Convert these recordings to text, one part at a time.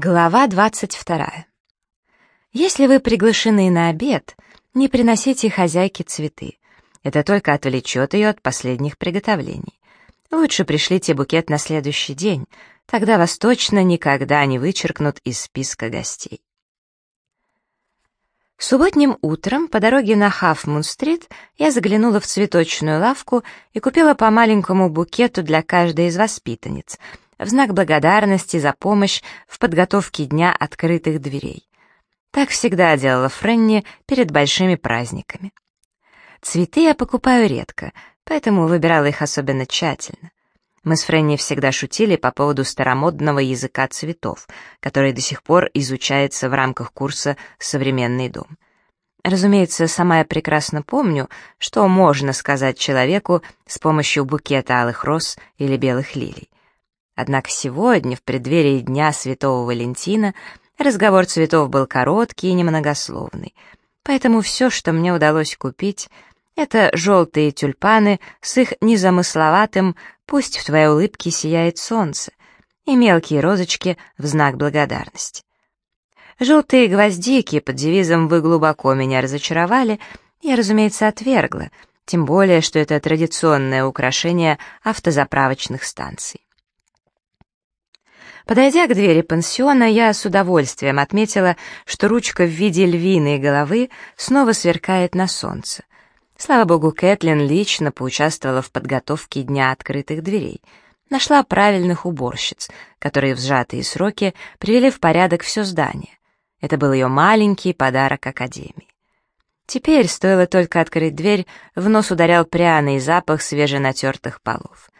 Глава 22. Если вы приглашены на обед, не приносите хозяйке цветы. Это только отвлечет ее от последних приготовлений. Лучше пришлите букет на следующий день, тогда вас точно никогда не вычеркнут из списка гостей. Субботним утром по дороге на Хафмун-стрит я заглянула в цветочную лавку и купила по маленькому букету для каждой из воспитанниц — в знак благодарности за помощь в подготовке дня открытых дверей. Так всегда делала Френни перед большими праздниками. Цветы я покупаю редко, поэтому выбирала их особенно тщательно. Мы с Френни всегда шутили по поводу старомодного языка цветов, который до сих пор изучается в рамках курса «Современный дом». Разумеется, сама я прекрасно помню, что можно сказать человеку с помощью букета алых роз или белых лилий. Однако сегодня, в преддверии Дня Святого Валентина, разговор цветов был короткий и немногословный. Поэтому все, что мне удалось купить, это желтые тюльпаны с их незамысловатым «пусть в твоей улыбке сияет солнце» и мелкие розочки в знак благодарности. Желтые гвоздики под девизом «Вы глубоко меня разочаровали» я, разумеется, отвергла, тем более, что это традиционное украшение автозаправочных станций. Подойдя к двери пансиона, я с удовольствием отметила, что ручка в виде львиной головы снова сверкает на солнце. Слава богу, Кэтлин лично поучаствовала в подготовке Дня открытых дверей. Нашла правильных уборщиц, которые в сжатые сроки привели в порядок все здание. Это был ее маленький подарок Академии. Теперь, стоило только открыть дверь, в нос ударял пряный запах свеженатертых полов.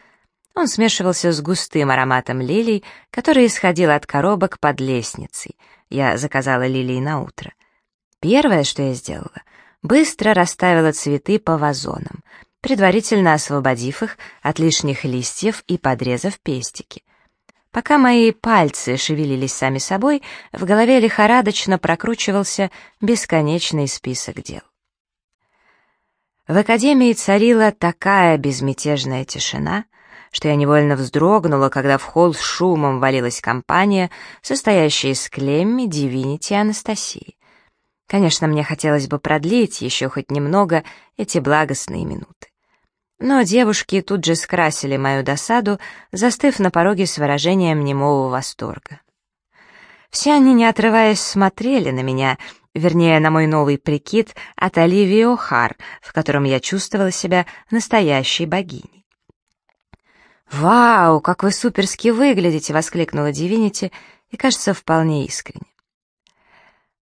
Он смешивался с густым ароматом лилий, который исходил от коробок под лестницей. Я заказала лилии на утро. Первое, что я сделала, быстро расставила цветы по вазонам, предварительно освободив их от лишних листьев и подрезав пестики. Пока мои пальцы шевелились сами собой, в голове лихорадочно прокручивался бесконечный список дел. В академии царила такая безмятежная тишина — что я невольно вздрогнула, когда в холл с шумом валилась компания, состоящая из Клемми, Дивинити и Анастасии. Конечно, мне хотелось бы продлить еще хоть немного эти благостные минуты. Но девушки тут же скрасили мою досаду, застыв на пороге с выражением немого восторга. Все они, не отрываясь, смотрели на меня, вернее, на мой новый прикид от Оливии О'Хар, в котором я чувствовала себя настоящей богиней. «Вау, как вы суперски выглядите!» — воскликнула Дивинити и, кажется, вполне искренне.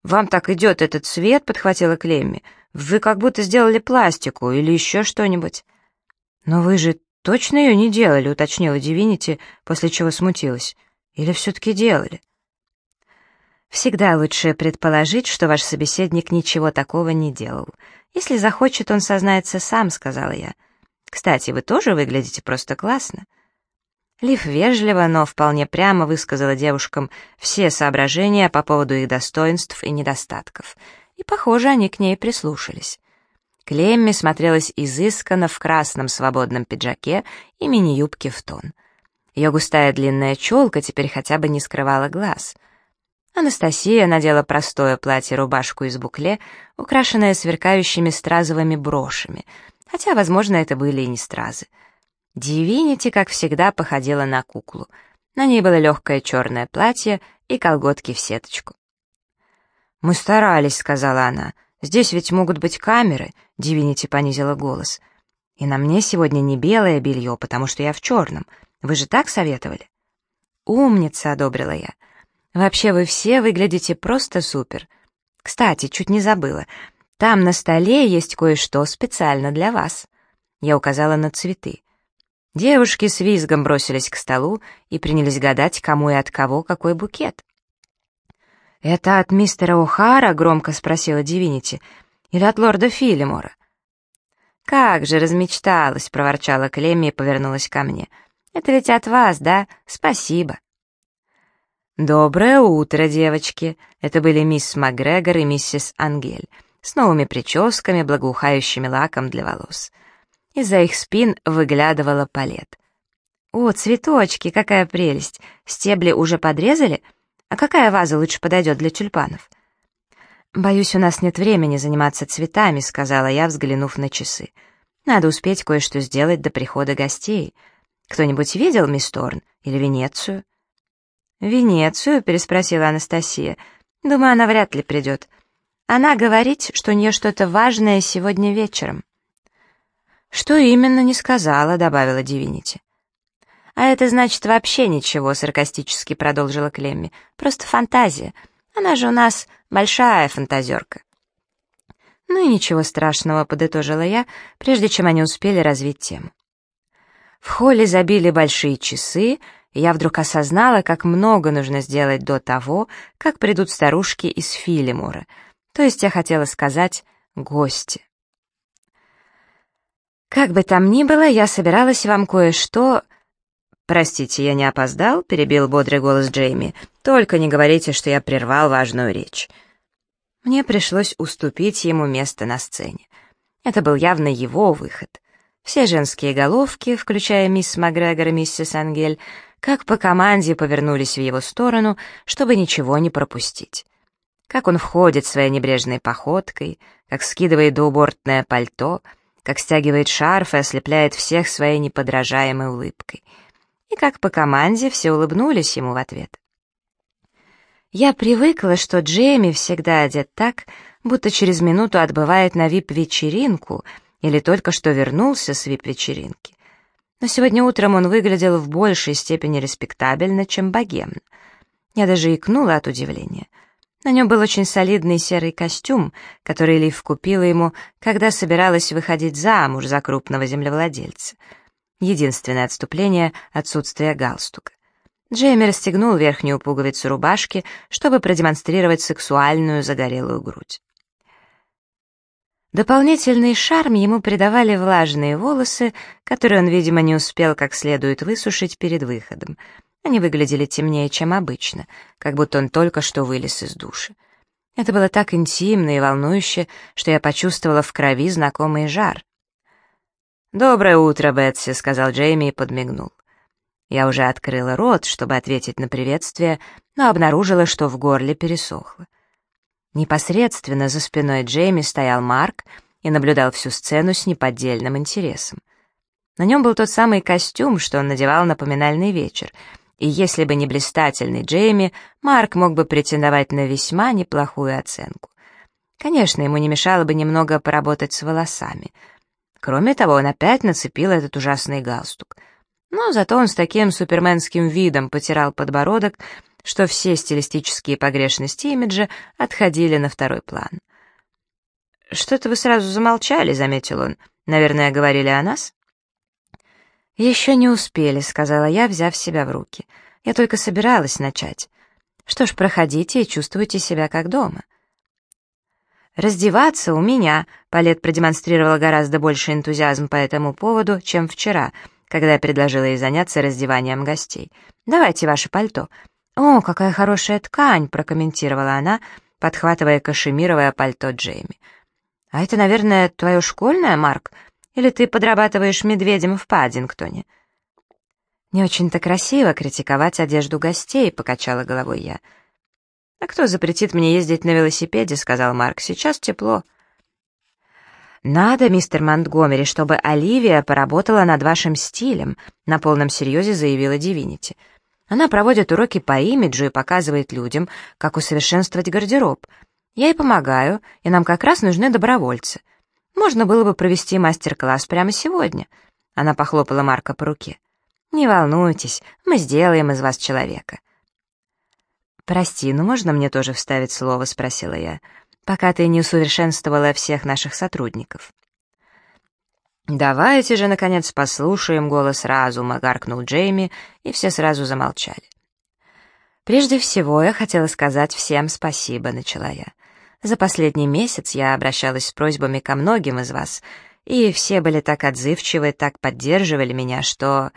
«Вам так идет этот цвет?» — подхватила Клемми. «Вы как будто сделали пластику или еще что-нибудь». «Но вы же точно ее не делали?» — уточнила Дивинити, после чего смутилась. «Или все-таки делали?» «Всегда лучше предположить, что ваш собеседник ничего такого не делал. Если захочет, он сознается сам», — сказала я. Кстати, вы тоже выглядите просто классно». Лив вежливо, но вполне прямо высказала девушкам все соображения по поводу их достоинств и недостатков, и, похоже, они к ней прислушались. Клемми смотрелась изысканно в красном свободном пиджаке и мини-юбке в тон. Ее густая длинная челка теперь хотя бы не скрывала глаз. Анастасия надела простое платье-рубашку из букле, украшенное сверкающими стразовыми брошами — хотя, возможно, это были и не стразы. Дивинити, как всегда, походила на куклу. На ней было легкое черное платье и колготки в сеточку. «Мы старались», — сказала она. «Здесь ведь могут быть камеры», — Дивинити понизила голос. «И на мне сегодня не белое белье, потому что я в черном. Вы же так советовали?» «Умница», — одобрила я. «Вообще вы все выглядите просто супер. Кстати, чуть не забыла. Там на столе есть кое-что специально для вас». Я указала на цветы. Девушки с визгом бросились к столу и принялись гадать, кому и от кого какой букет. «Это от мистера О'Хара?» — громко спросила Дивинити. «Или от лорда Филимора?» «Как же размечталась!» — проворчала Клемми и повернулась ко мне. «Это ведь от вас, да? Спасибо!» «Доброе утро, девочки!» — это были мисс Макгрегор и миссис Ангель с новыми прическами, благоухающими лаком для волос. Из-за их спин выглядывала палет. «О, цветочки, какая прелесть! Стебли уже подрезали? А какая ваза лучше подойдет для тюльпанов?» «Боюсь, у нас нет времени заниматься цветами», — сказала я, взглянув на часы. «Надо успеть кое-что сделать до прихода гостей. Кто-нибудь видел мисс Торн или Венецию?» «Венецию?» — переспросила Анастасия. «Думаю, она вряд ли придет. Она говорит, что у нее что-то важное сегодня вечером». «Что именно не сказала», — добавила Дивинити. «А это значит вообще ничего», — саркастически продолжила Клемми. «Просто фантазия. Она же у нас большая фантазерка». «Ну и ничего страшного», — подытожила я, прежде чем они успели развить тему. В холле забили большие часы, и я вдруг осознала, как много нужно сделать до того, как придут старушки из Филимора, то есть я хотела сказать «гости». Как бы там ни было, я собиралась вам кое-что «Простите, я не опоздал?» — перебил бодрый голос Джейми. «Только не говорите, что я прервал важную речь». Мне пришлось уступить ему место на сцене. Это был явно его выход. Все женские головки, включая мисс Макгрегор и миссис Ангель, как по команде повернулись в его сторону, чтобы ничего не пропустить. Как он входит своей небрежной походкой, как скидывает двубортное пальто, как стягивает шарф и ослепляет всех своей неподражаемой улыбкой — и как по команде все улыбнулись ему в ответ. Я привыкла, что Джейми всегда одет так, будто через минуту отбывает на вип-вечеринку или только что вернулся с вип-вечеринки. Но сегодня утром он выглядел в большей степени респектабельно, чем богемно. Я даже икнула от удивления. На нем был очень солидный серый костюм, который Лив купила ему, когда собиралась выходить замуж за крупного землевладельца — Единственное отступление — отсутствие галстука. Джейми расстегнул верхнюю пуговицу рубашки, чтобы продемонстрировать сексуальную загорелую грудь. Дополнительный шарм ему придавали влажные волосы, которые он, видимо, не успел как следует высушить перед выходом. Они выглядели темнее, чем обычно, как будто он только что вылез из души. Это было так интимно и волнующе, что я почувствовала в крови знакомый жар. «Доброе утро, Бетси», — сказал Джейми и подмигнул. Я уже открыла рот, чтобы ответить на приветствие, но обнаружила, что в горле пересохло. Непосредственно за спиной Джейми стоял Марк и наблюдал всю сцену с неподдельным интересом. На нем был тот самый костюм, что он надевал на поминальный вечер, и если бы не блистательный Джейми, Марк мог бы претендовать на весьма неплохую оценку. Конечно, ему не мешало бы немного поработать с волосами — Кроме того, он опять нацепил этот ужасный галстук. Но зато он с таким суперменским видом потирал подбородок, что все стилистические погрешности имиджа отходили на второй план. «Что-то вы сразу замолчали», — заметил он. «Наверное, говорили о нас?» «Еще не успели», — сказала я, взяв себя в руки. «Я только собиралась начать. Что ж, проходите и чувствуйте себя как дома. «Раздеваться у меня», — Палет продемонстрировала гораздо больше энтузиазм по этому поводу, чем вчера, когда я предложила ей заняться раздеванием гостей. «Давайте ваше пальто». «О, какая хорошая ткань», — прокомментировала она, подхватывая кашемировое пальто Джейми. «А это, наверное, твое школьное, Марк? Или ты подрабатываешь медведем в Паддингтоне?» «Не очень-то красиво критиковать одежду гостей», — покачала головой я. «А кто запретит мне ездить на велосипеде?» — сказал Марк. «Сейчас тепло». «Надо, мистер Монтгомери, чтобы Оливия поработала над вашим стилем», — на полном серьезе заявила Дивинити. «Она проводит уроки по имиджу и показывает людям, как усовершенствовать гардероб. Я ей помогаю, и нам как раз нужны добровольцы. Можно было бы провести мастер-класс прямо сегодня». Она похлопала Марка по руке. «Не волнуйтесь, мы сделаем из вас человека». «Прости, но можно мне тоже вставить слово?» — спросила я. «Пока ты не усовершенствовала всех наших сотрудников». «Давайте же, наконец, послушаем голос разума», — гаркнул Джейми, и все сразу замолчали. «Прежде всего, я хотела сказать всем спасибо», — начала я. «За последний месяц я обращалась с просьбами ко многим из вас, и все были так отзывчивы, так поддерживали меня, что...»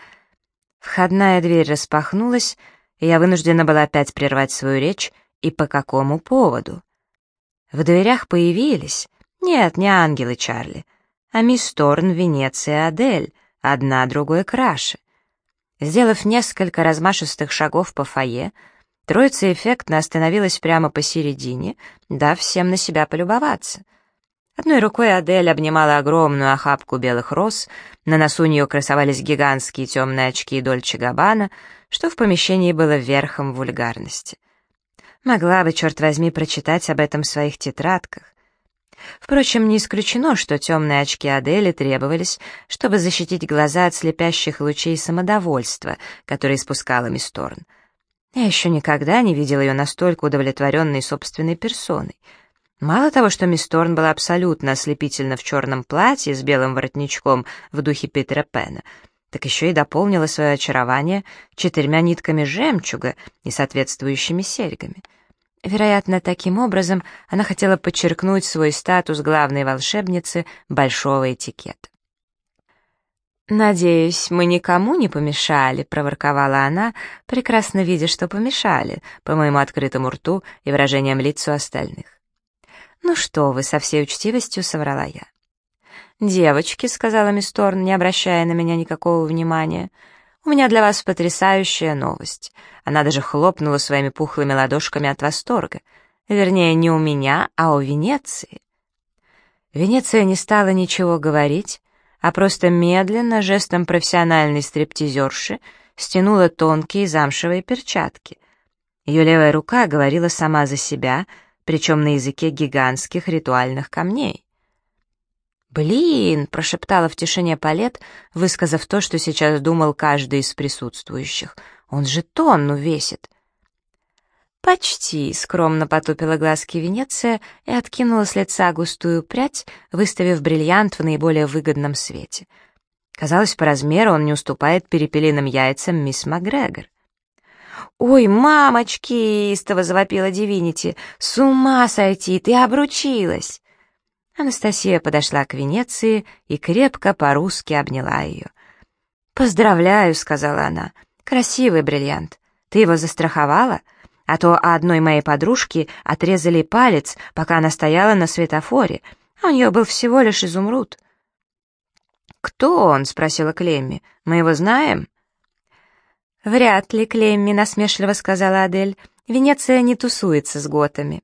Входная дверь распахнулась, я вынуждена была опять прервать свою речь, и по какому поводу? В дверях появились, нет, не ангелы Чарли, а мисс Торн, Венеция, Адель, одна другой краше. Сделав несколько размашистых шагов по фойе, Троица эффектно остановилась прямо посередине, дав всем на себя полюбоваться. Одной рукой Адель обнимала огромную охапку белых роз, на носу у нее красовались гигантские темные очки Дольче Габбана, что в помещении было верхом вульгарности. Могла бы, черт возьми, прочитать об этом в своих тетрадках. Впрочем, не исключено, что темные очки Адели требовались, чтобы защитить глаза от слепящих лучей самодовольства, которые испускала мисс Торн. Я еще никогда не видел ее настолько удовлетворенной собственной персоной. Мало того, что мисс Торн была абсолютно ослепительна в черном платье с белым воротничком в духе Питера Пэна, так еще и дополнила свое очарование четырьмя нитками жемчуга и соответствующими серьгами. Вероятно, таким образом она хотела подчеркнуть свой статус главной волшебницы большого этикета. «Надеюсь, мы никому не помешали», — проворковала она, прекрасно видя, что помешали, по моему открытому рту и выражениям лиц остальных. «Ну что вы», — со всей учтивостью соврала я. «Девочки», — сказала мисс Торн, не обращая на меня никакого внимания, — «у меня для вас потрясающая новость». Она даже хлопнула своими пухлыми ладошками от восторга. Вернее, не у меня, а у Венеции. Венеция не стала ничего говорить, а просто медленно, жестом профессиональной стриптизерши, стянула тонкие замшевые перчатки. Ее левая рука говорила сама за себя, причем на языке гигантских ритуальных камней. «Блин!» — прошептала в тишине Палет, высказав то, что сейчас думал каждый из присутствующих. «Он же тонну весит!» «Почти», — скромно потупила глазки Венеция и откинула с лица густую прядь, выставив бриллиант в наиболее выгодном свете. Казалось, по размеру он не уступает перепелиным яйцам мисс Макгрегор. «Ой, мамочки!» — истово завопила Дивинити. «С ума сойти! Ты обручилась!» Анастасия подошла к Венеции и крепко по-русски обняла ее. «Поздравляю», — сказала она. «Красивый бриллиант. Ты его застраховала?» А то одной моей подружке отрезали палец, пока она стояла на светофоре, а у нее был всего лишь изумруд. «Кто он?» — спросила Клемми. «Мы его знаем?» «Вряд ли, Клемми», — насмешливо сказала Адель. «Венеция не тусуется с готами».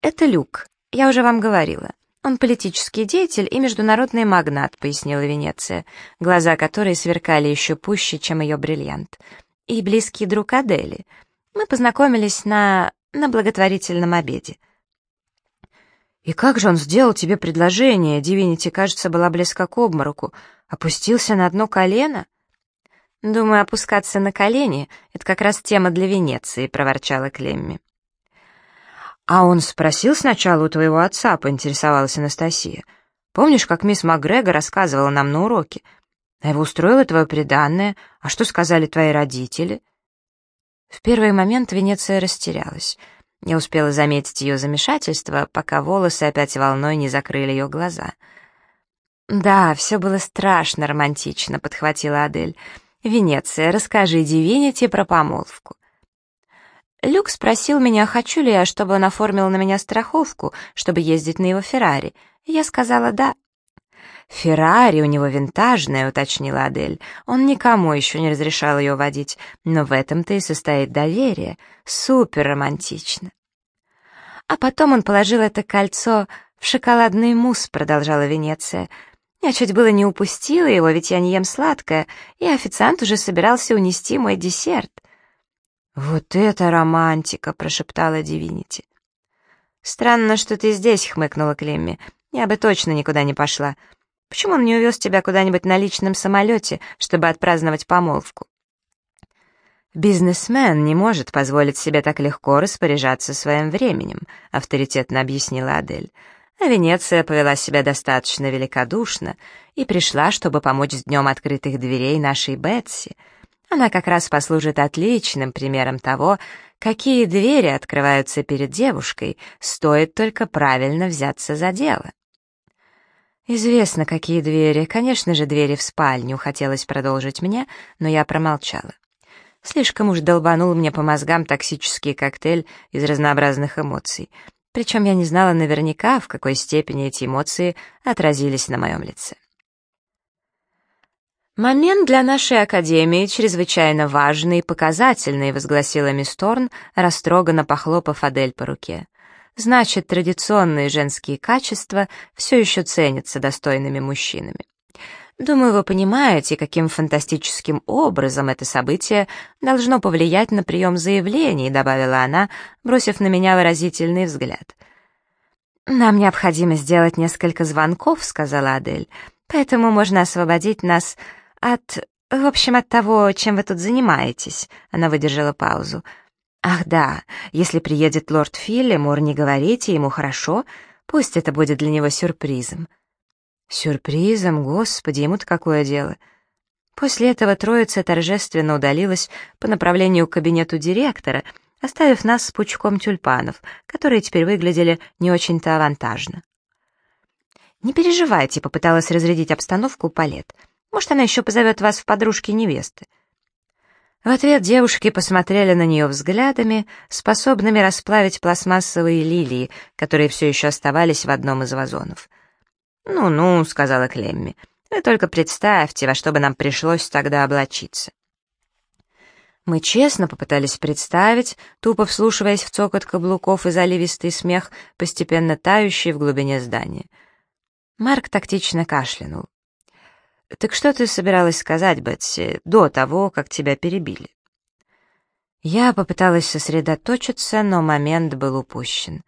«Это Люк, я уже вам говорила. Он политический деятель и международный магнат», — пояснила Венеция, глаза которой сверкали еще пуще, чем ее бриллиант. «И близкий друг Адели. Мы познакомились на... на благотворительном обеде. «И как же он сделал тебе предложение?» Дивинити, кажется, была близка к обмороку. «Опустился на одно колено?» «Думаю, опускаться на колени — это как раз тема для Венеции», — проворчала Клемми. «А он спросил сначала у твоего отца», — поинтересовалась Анастасия. «Помнишь, как мисс Макгрегор рассказывала нам на уроке? А его устроило твое преданное? А что сказали твои родители?» В первый момент Венеция растерялась. Я успела заметить ее замешательство, пока волосы опять волной не закрыли ее глаза. «Да, все было страшно романтично», — подхватила Адель. «Венеция, расскажи Дивинити про помолвку». Люк спросил меня, хочу ли я, чтобы он оформил на меня страховку, чтобы ездить на его Феррари. Я сказала «да». «Феррари у него винтажная», — уточнила Адель. «Он никому еще не разрешал ее водить, но в этом-то и состоит доверие. Супер романтично». «А потом он положил это кольцо в шоколадный мусс», — продолжала Венеция. «Я чуть было не упустила его, ведь я не ем сладкое, и официант уже собирался унести мой десерт». «Вот это романтика!» — прошептала Дивинити. «Странно, что ты здесь», — хмыкнула Клемми. «Я бы точно никуда не пошла. Почему он не увез тебя куда-нибудь на личном самолете, чтобы отпраздновать помолвку?» «Бизнесмен не может позволить себе так легко распоряжаться своим временем», — авторитетно объяснила Адель. А Венеция повела себя достаточно великодушно и пришла, чтобы помочь с днем открытых дверей нашей Бетси. Она как раз послужит отличным примером того, какие двери открываются перед девушкой, стоит только правильно взяться за дело. «Известно, какие двери. Конечно же, двери в спальню», — хотелось продолжить мне, но я промолчала. Слишком уж долбанул мне по мозгам токсический коктейль из разнообразных эмоций. Причем я не знала наверняка, в какой степени эти эмоции отразились на моем лице. «Момент для нашей академии чрезвычайно важный и показательный», возгласила мисс Торн, растроганно похлопав Адель по руке. «Значит, традиционные женские качества все еще ценятся достойными мужчинами. Думаю, вы понимаете, каким фантастическим образом это событие должно повлиять на прием заявлений», добавила она, бросив на меня выразительный взгляд. «Нам необходимо сделать несколько звонков», — сказала Адель, «поэтому можно освободить нас от... В общем, от того, чем вы тут занимаетесь», — она выдержала паузу. «Ах да, если приедет лорд Филлимор, не говорите ему, хорошо? Пусть это будет для него сюрпризом». «Сюрпризом? Господи, ему-то какое дело?» После этого троица торжественно удалилась по направлению к кабинету директора — оставив нас с пучком тюльпанов, которые теперь выглядели не очень-то авантажно. «Не переживайте», — попыталась разрядить обстановку Палет. «Может, она еще позовет вас в подружки невесты». В ответ девушки посмотрели на нее взглядами, способными расплавить пластмассовые лилии, которые все еще оставались в одном из вазонов. «Ну-ну», — сказала Клемми, — «вы только представьте, во что бы нам пришлось тогда облачиться». Мы честно попытались представить, тупо вслушиваясь в цокот каблуков и заливистый смех, постепенно тающий в глубине здания. Марк тактично кашлянул. «Так что ты собиралась сказать, Бетси, до того, как тебя перебили?» Я попыталась сосредоточиться, но момент был упущен.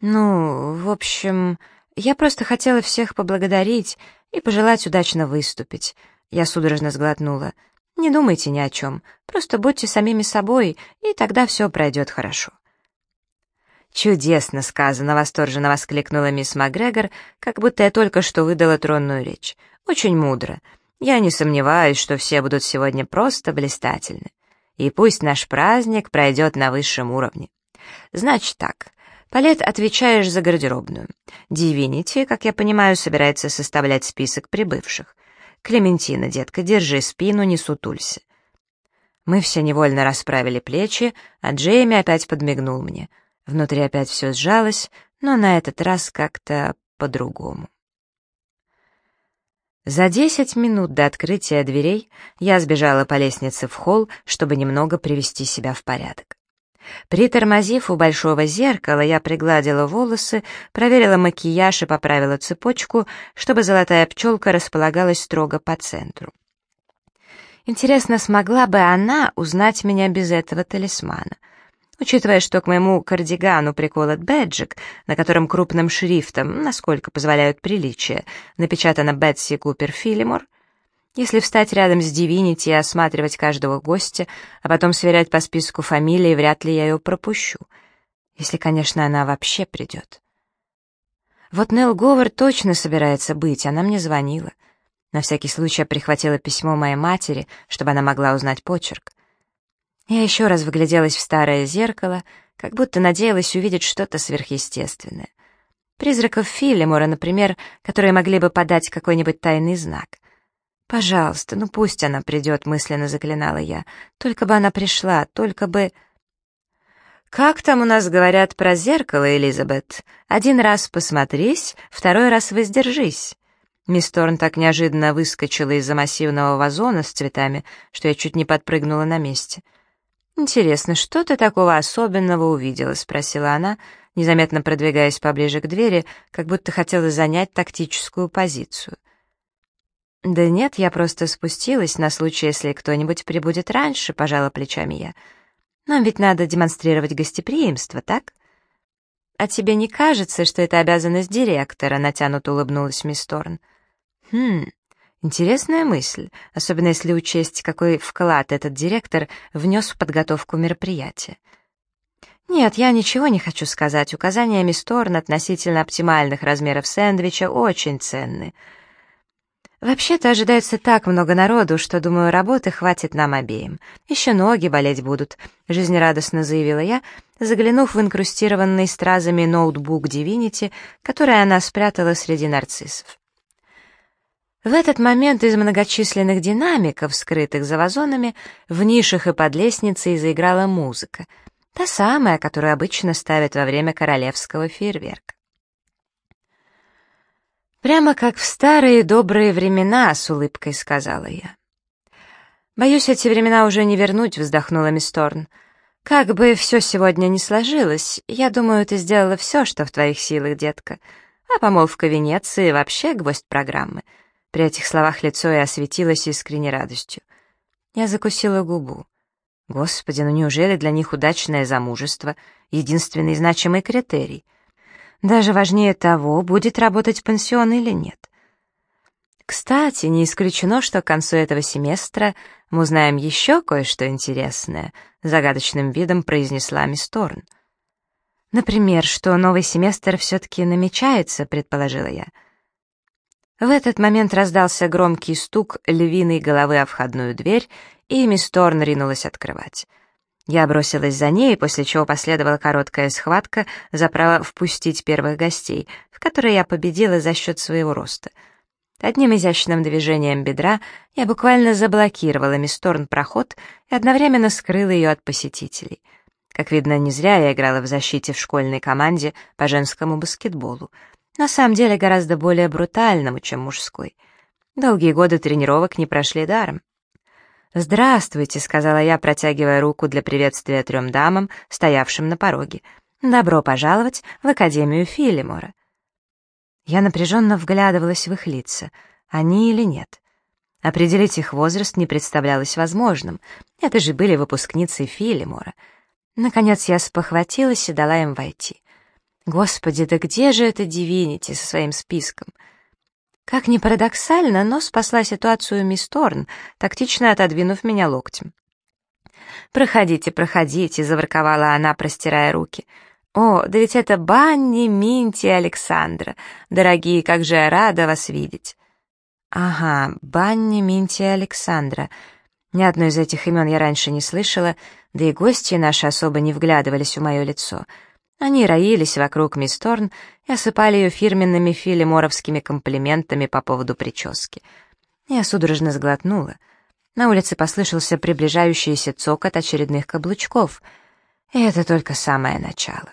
«Ну, в общем, я просто хотела всех поблагодарить и пожелать удачно выступить». Я судорожно сглотнула. Не думайте ни о чем, просто будьте самими собой, и тогда все пройдет хорошо». «Чудесно сказано!» — восторженно воскликнула мисс Макгрегор, как будто я только что выдала тронную речь. «Очень мудро. Я не сомневаюсь, что все будут сегодня просто блистательны. И пусть наш праздник пройдет на высшем уровне. Значит так, Палет, отвечаешь за гардеробную. Дивинити, как я понимаю, собирается составлять список прибывших. «Клементина, детка, держи спину, не сутулься». Мы все невольно расправили плечи, а Джейми опять подмигнул мне. Внутри опять все сжалось, но на этот раз как-то по-другому. За десять минут до открытия дверей я сбежала по лестнице в холл, чтобы немного привести себя в порядок. Притормозив у большого зеркала, я пригладила волосы, проверила макияж и поправила цепочку, чтобы золотая пчелка располагалась строго по центру. Интересно, смогла бы она узнать меня без этого талисмана? Учитывая, что к моему кардигану приколот бэджик, на котором крупным шрифтом, насколько позволяют приличия, напечатано «Бетси Купер Филимор», если встать рядом с Дивинити и осматривать каждого гостя, а потом сверять по списку фамилий, вряд ли я ее пропущу. Если, конечно, она вообще придет. Вот Нелл Говор точно собирается быть, она мне звонила. На всякий случай я прихватила письмо моей матери, чтобы она могла узнать почерк. Я еще раз выгляделась в старое зеркало, как будто надеялась увидеть что-то сверхъестественное. Призраков Филимора, например, которые могли бы подать какой-нибудь тайный знак. «Пожалуйста, ну пусть она придет», — мысленно заклинала я. «Только бы она пришла, только бы...» «Как там у нас говорят про зеркало, Элизабет? Один раз посмотрись, второй раз воздержись». Мисс Торн так неожиданно выскочила из-за массивного вазона с цветами, что я чуть не подпрыгнула на месте. «Интересно, что ты такого особенного увидела?» — спросила она, незаметно продвигаясь поближе к двери, как будто хотела занять тактическую позицию. «Да нет, я просто спустилась на случай, если кто-нибудь прибудет раньше», — пожала плечами я. «Нам ведь надо демонстрировать гостеприимство, так?» «А тебе не кажется, что это обязанность директора?» — натянуто улыбнулась мисс Торн. «Хм, интересная мысль, особенно если учесть, какой вклад этот директор внес в подготовку мероприятия». «Нет, я ничего не хочу сказать. Указания мисс Торн относительно оптимальных размеров сэндвича очень ценны». «Вообще-то ожидается так много народу, что, думаю, работы хватит нам обеим. Еще ноги болеть будут», — жизнерадостно заявила я, заглянув в инкрустированный стразами ноутбук Divinity, который она спрятала среди нарциссов. В этот момент из многочисленных динамиков, скрытых за вазонами, в нишах и под лестницей заиграла музыка, та самая, которую обычно ставят во время королевского фейерверка. «Прямо как в старые добрые времена», — с улыбкой сказала я. «Боюсь, эти времена уже не вернуть», — вздохнула мисс Торн. «Как бы все сегодня не сложилось, я думаю, ты сделала все, что в твоих силах, детка. А помолвка Венеции — вообще гвоздь программы». При этих словах лицо и осветилось искренней радостью. Я закусила губу. Господи, ну неужели для них удачное замужество — единственный значимый критерий? Даже важнее того, будет работать пансион или нет. Кстати, не исключено, что к концу этого семестра мы узнаем еще кое-что интересное, загадочным видом произнесла мисс Торн. Например, что новый семестр все-таки намечается, предположила я. В этот момент раздался громкий стук львиной головы о входную дверь, и мисс Торн ринулась открывать. Я бросилась за ней, после чего последовала короткая схватка за право впустить первых гостей, в которой я победила за счет своего роста — Одним изящным движением бедра я буквально заблокировала мисс Торн проход и одновременно скрыла ее от посетителей. Как видно, не зря я играла в защите в школьной команде по женскому баскетболу. На самом деле гораздо более брутальному, чем мужской. Долгие годы тренировок не прошли даром. «Здравствуйте», — сказала я, протягивая руку для приветствия трем дамам, стоявшим на пороге. «Добро пожаловать в Академию Филимора». Я напряженно вглядывалась в их лица, они или нет. Определить их возраст не представлялось возможным. Это же были выпускницы Филимора. Наконец я спохватилась и дала им войти. Господи, да где же это Дивинити со своим списком? Как ни парадоксально, но спасла ситуацию мисс Торн, тактично отодвинув меня локтем. «Проходите, проходите», — заворковала она, простирая руки. «О, да ведь это Банни, Минти Александра. Дорогие, как же я рада вас видеть!» «Ага, Банни, Минти Александра. Ни одно из этих имен я раньше не слышала, да и гости наши особо не вглядывались в мое лицо. Они роились вокруг мисс Торн и осыпали ее фирменными филиморовскими комплиментами по поводу прически. Я судорожно сглотнула. На улице послышался приближающийся цокот очередных каблучков. И это только самое начало.